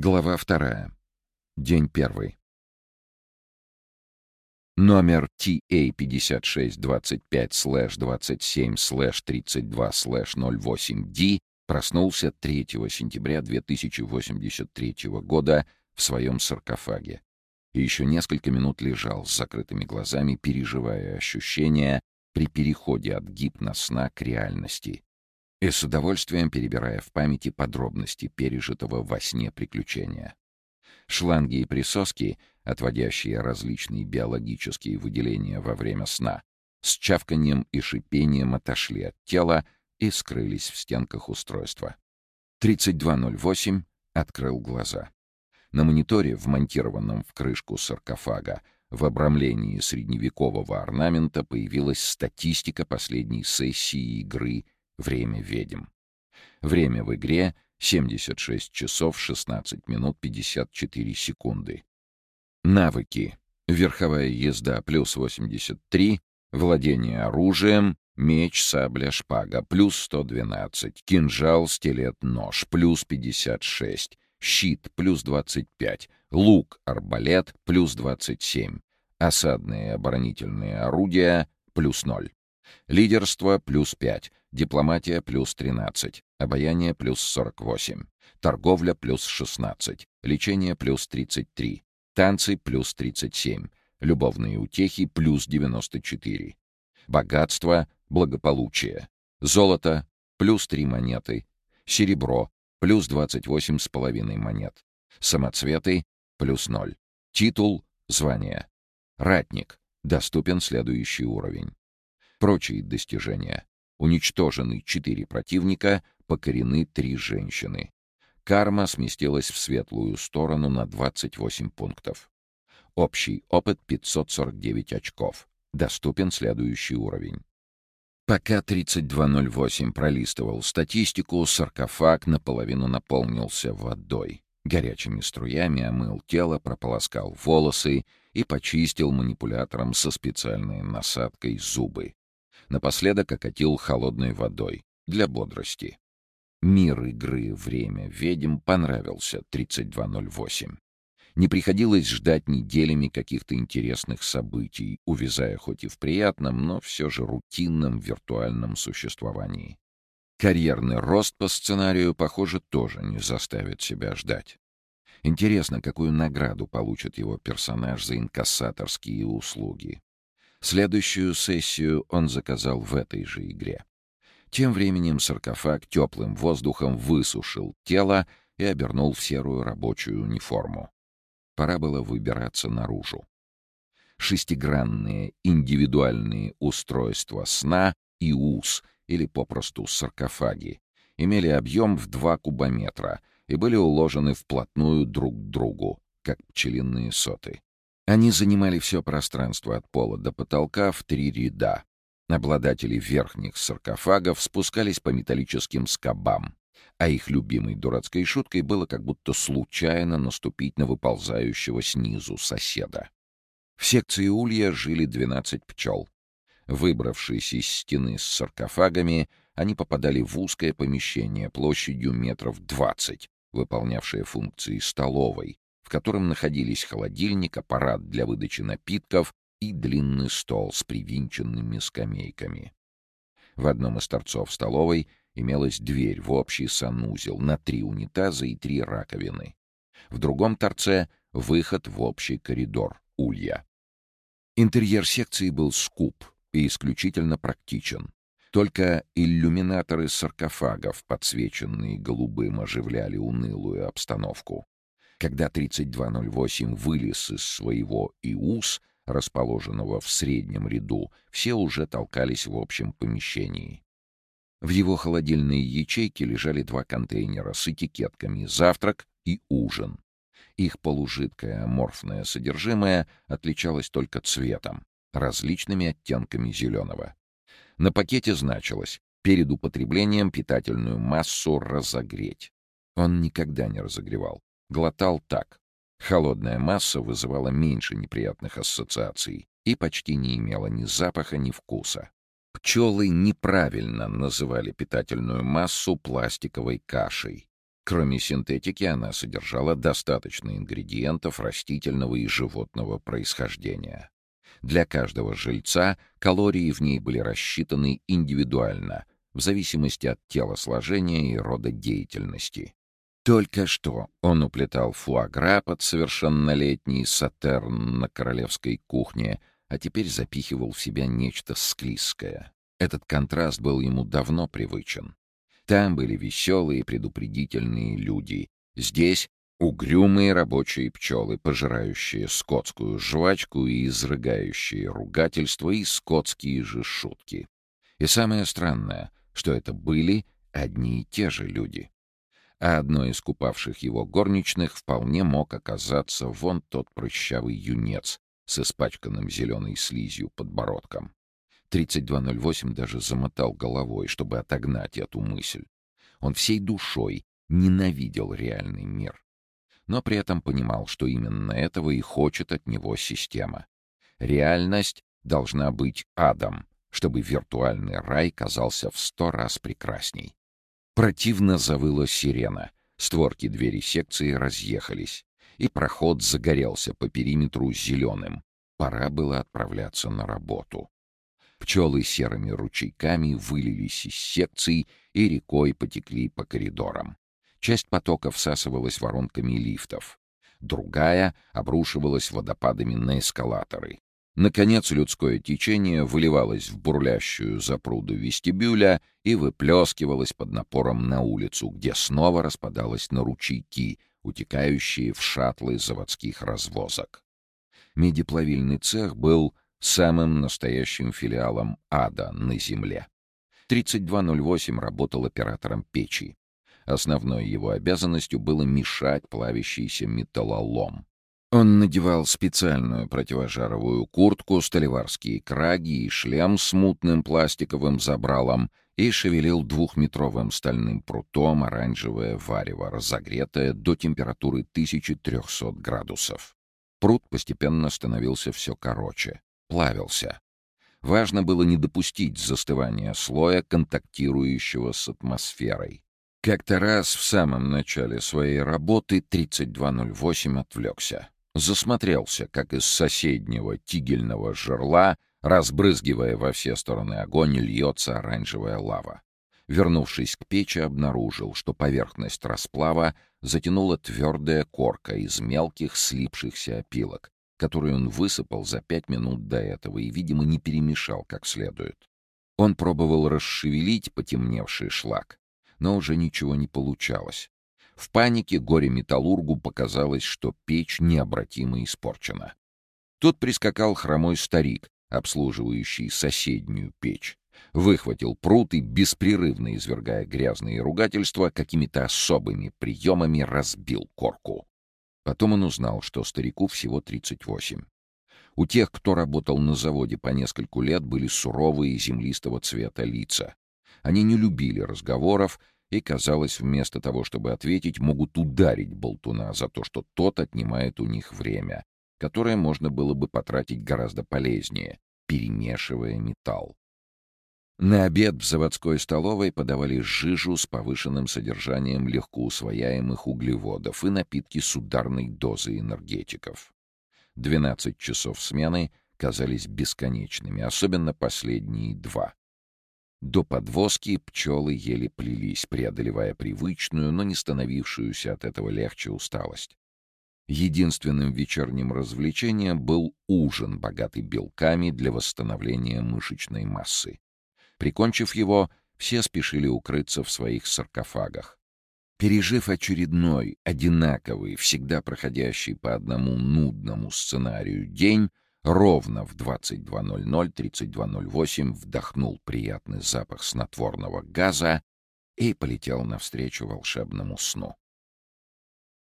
Глава вторая. День первый. Номер TA5625-27-32-08D проснулся 3 сентября 2083 года в своем саркофаге и еще несколько минут лежал с закрытыми глазами, переживая ощущения при переходе от гипносна к реальности и с удовольствием перебирая в памяти подробности пережитого во сне приключения. Шланги и присоски, отводящие различные биологические выделения во время сна, с чавканием и шипением отошли от тела и скрылись в стенках устройства. 3208 открыл глаза. На мониторе, вмонтированном в крышку саркофага, в обрамлении средневекового орнамента появилась статистика последней сессии игры «Время ведьм». Время в игре — 76 часов 16 минут 54 секунды. Навыки. Верховая езда плюс 83, владение оружием, меч, сабля, шпага плюс 112, кинжал, стилет, нож плюс 56, щит плюс 25, лук, арбалет плюс 27, осадные оборонительные орудия плюс 0. Лидерство плюс 5, дипломатия плюс 13, обаяние плюс 48, торговля плюс 16, лечение плюс 33, танцы плюс 37, любовные утехи плюс 94, богатство, благополучие, золото плюс 3 монеты, серебро плюс 28 с половиной монет, самоцветы плюс 0, титул, звание, ратник, доступен следующий уровень. Прочие достижения. Уничтожены четыре противника, покорены три женщины. Карма сместилась в светлую сторону на 28 пунктов. Общий опыт 549 очков. Доступен следующий уровень. Пока 3208 пролистывал статистику, саркофаг наполовину наполнился водой. Горячими струями омыл тело, прополоскал волосы и почистил манипулятором со специальной насадкой зубы. Напоследок окатил холодной водой для бодрости. Мир игры «Время ведьм» понравился 3208. Не приходилось ждать неделями каких-то интересных событий, увязая хоть и в приятном, но все же рутинном виртуальном существовании. Карьерный рост по сценарию, похоже, тоже не заставит себя ждать. Интересно, какую награду получит его персонаж за инкассаторские услуги. Следующую сессию он заказал в этой же игре. Тем временем саркофаг теплым воздухом высушил тело и обернул в серую рабочую униформу. Пора было выбираться наружу. Шестигранные индивидуальные устройства сна и УС, или попросту саркофаги, имели объем в 2 кубометра и были уложены вплотную друг к другу, как пчелиные соты. Они занимали все пространство от пола до потолка в три ряда. Обладатели верхних саркофагов спускались по металлическим скобам, а их любимой дурацкой шуткой было как будто случайно наступить на выползающего снизу соседа. В секции улья жили 12 пчел. Выбравшись из стены с саркофагами, они попадали в узкое помещение площадью метров 20, выполнявшее функции столовой, в котором находились холодильник, аппарат для выдачи напитков и длинный стол с привинченными скамейками. В одном из торцов столовой имелась дверь в общий санузел на три унитаза и три раковины. В другом торце — выход в общий коридор, улья. Интерьер секции был скуп и исключительно практичен. Только иллюминаторы саркофагов, подсвеченные голубым, оживляли унылую обстановку. Когда 3208 вылез из своего ИУС, расположенного в среднем ряду, все уже толкались в общем помещении. В его холодильной ячейке лежали два контейнера с этикетками «Завтрак» и «Ужин». Их полужидкое аморфное содержимое отличалось только цветом, различными оттенками зеленого. На пакете значилось «Перед употреблением питательную массу разогреть». Он никогда не разогревал. Глотал так. Холодная масса вызывала меньше неприятных ассоциаций и почти не имела ни запаха, ни вкуса. Пчелы неправильно называли питательную массу пластиковой кашей. Кроме синтетики, она содержала достаточно ингредиентов растительного и животного происхождения. Для каждого жильца калории в ней были рассчитаны индивидуально, в зависимости от телосложения и рода деятельности. Только что он уплетал фуагра под совершеннолетний сатерн на королевской кухне, а теперь запихивал в себя нечто склизкое. Этот контраст был ему давно привычен. Там были веселые предупредительные люди. Здесь угрюмые рабочие пчелы, пожирающие скотскую жвачку и изрыгающие ругательства и скотские же шутки. И самое странное, что это были одни и те же люди. А одной из купавших его горничных вполне мог оказаться вон тот прыщавый юнец с испачканным зеленой слизью подбородком. 3208 даже замотал головой, чтобы отогнать эту мысль. Он всей душой ненавидел реальный мир. Но при этом понимал, что именно этого и хочет от него система. Реальность должна быть адом, чтобы виртуальный рай казался в сто раз прекрасней. Противно завыла сирена. Створки двери секции разъехались, и проход загорелся по периметру зеленым. Пора было отправляться на работу. Пчелы серыми ручейками вылились из секций и рекой потекли по коридорам. Часть потока всасывалась воронками лифтов. Другая обрушивалась водопадами на эскалаторы. Наконец людское течение выливалось в бурлящую запруду вестибюля и выплескивалось под напором на улицу, где снова распадалось на ручейки, утекающие в шаттлы заводских развозок. Медиплавильный цех был самым настоящим филиалом ада на Земле. 3208 работал оператором печи. Основной его обязанностью было мешать плавящийся металлолом. Он надевал специальную противожаровую куртку, столеварские краги и шлем с мутным пластиковым забралом и шевелил двухметровым стальным прутом оранжевое варево, разогретое до температуры 1300 градусов. Прут постепенно становился все короче плавился. Важно было не допустить застывания слоя, контактирующего с атмосферой. Как-то раз в самом начале своей работы 3208 отвлекся. Засмотрелся, как из соседнего тигельного жерла, разбрызгивая во все стороны огонь, льется оранжевая лава. Вернувшись к печи, обнаружил, что поверхность расплава затянула твердая корка из мелких слипшихся опилок, который он высыпал за пять минут до этого и, видимо, не перемешал как следует. Он пробовал расшевелить потемневший шлак, но уже ничего не получалось. В панике горе-металлургу показалось, что печь необратимо испорчена. Тут прискакал хромой старик, обслуживающий соседнюю печь. Выхватил пруд и, беспрерывно извергая грязные ругательства, какими-то особыми приемами разбил корку. Потом он узнал, что старику всего 38. У тех, кто работал на заводе по нескольку лет, были суровые землистого цвета лица. Они не любили разговоров и, казалось, вместо того, чтобы ответить, могут ударить болтуна за то, что тот отнимает у них время, которое можно было бы потратить гораздо полезнее, перемешивая металл. На обед в заводской столовой подавали жижу с повышенным содержанием легко усвояемых углеводов и напитки с ударной дозой энергетиков. 12 часов смены казались бесконечными, особенно последние два. До подвозки пчелы еле плелись, преодолевая привычную, но не становившуюся от этого легче усталость. Единственным вечерним развлечением был ужин, богатый белками для восстановления мышечной массы. Прикончив его, все спешили укрыться в своих саркофагах. Пережив очередной, одинаковый, всегда проходящий по одному нудному сценарию день, ровно в 22.00-32.08 вдохнул приятный запах снотворного газа и полетел навстречу волшебному сну.